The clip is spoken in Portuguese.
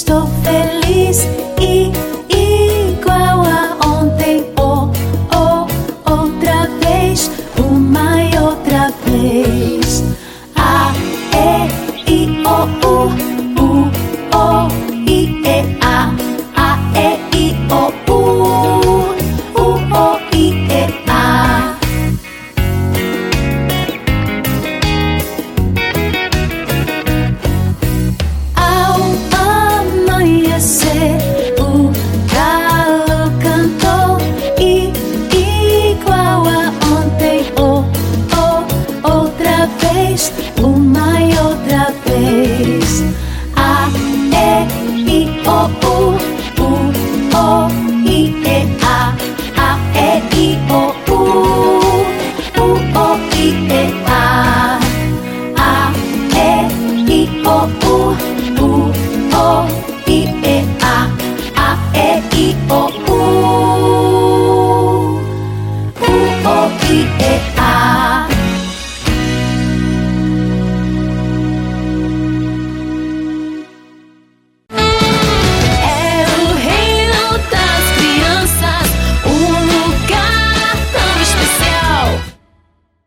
στο φελής ή vez, uma e outra vez.